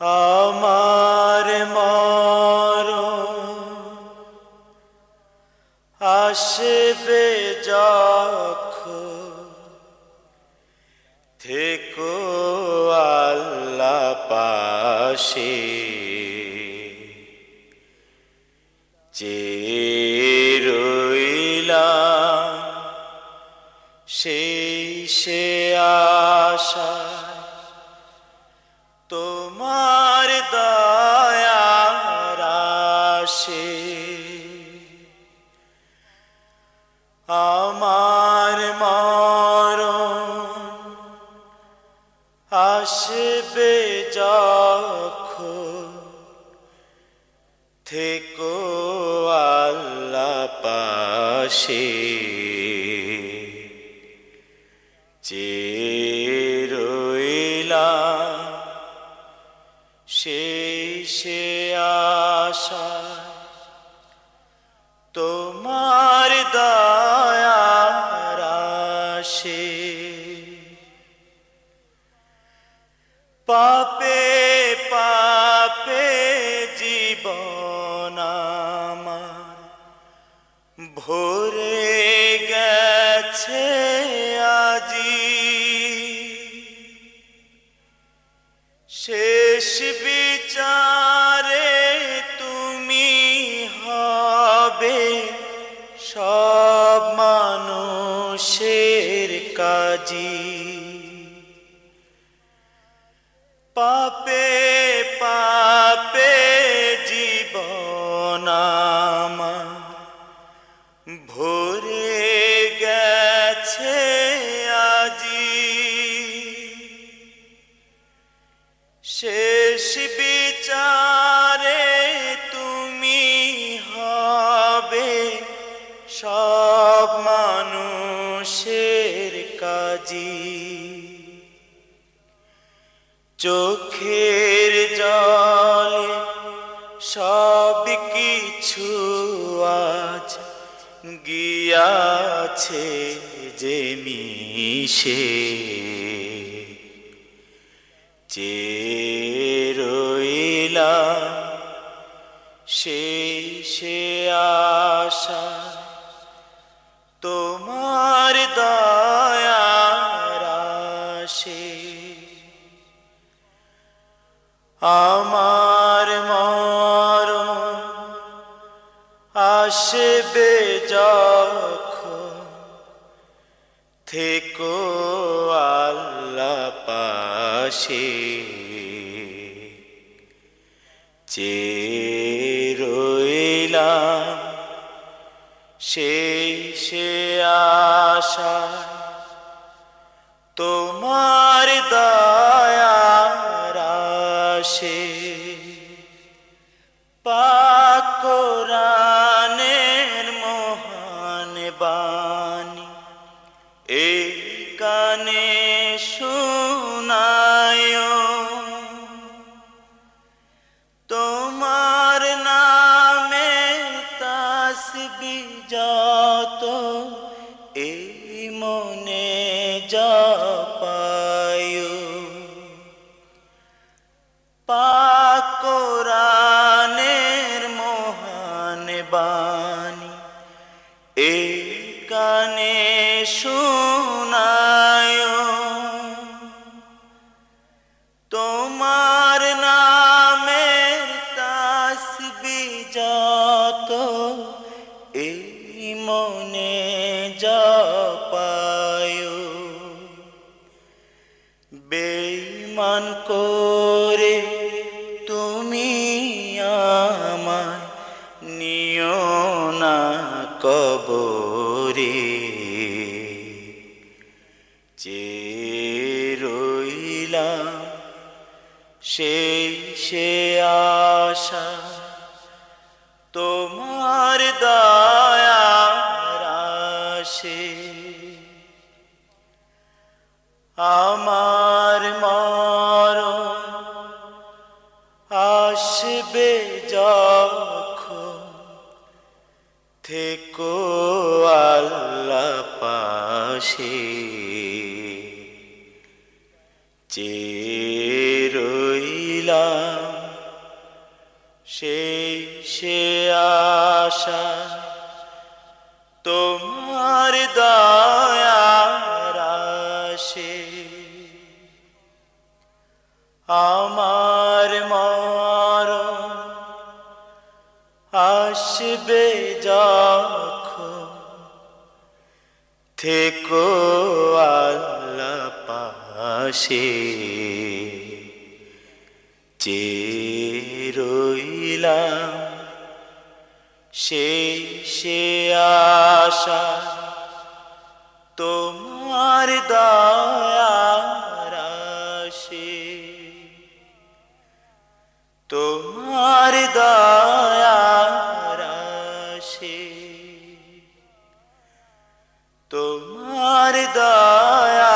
আমার মর আসবে যখন থেকো আল্লাহ পাশে। যে রইলাম সেই সে আশা আসবে যখন থেকো আল্লাহ পাশে। যে রইলাম সেই সে আশা তোমার শেষ বিচারে তুমি হবে সব মানুষের কাজী। পাপে পাপে জীবন আমার ভরে গেছে। শেষ বিচারে তুমি হবে সব মানুষের কাজী। চোখের জলে সব কিছু আজ গিয়াছে যে মিশে। যে সেই সে আশা তোমার দয়ার আসে আমার মরণ আসবে যখন থেকো আল্লাহ পাশে। যে সেই সে আশা তোমার দয়ার আসে পাকরানের মহান বাণী এই কানে শোনায় যত এই মনে জপায়। পাকোরানের মহান বাণী এই কানে শোনায় জপায় বেইমান করে তুমি আমায় নিও না কবরে। যে রইলাম সেই সে আশা তোমার পাশে যে রইল সেই সে আশা তোমার দয়ার আসে আমার মরণ আসবে যখন থেকো আল্লাহ পাশে। যে রইলাম সেই সে আশা। তোমার দয়ার আশে। তোমার দয়ার আশে। तुम्हारी दया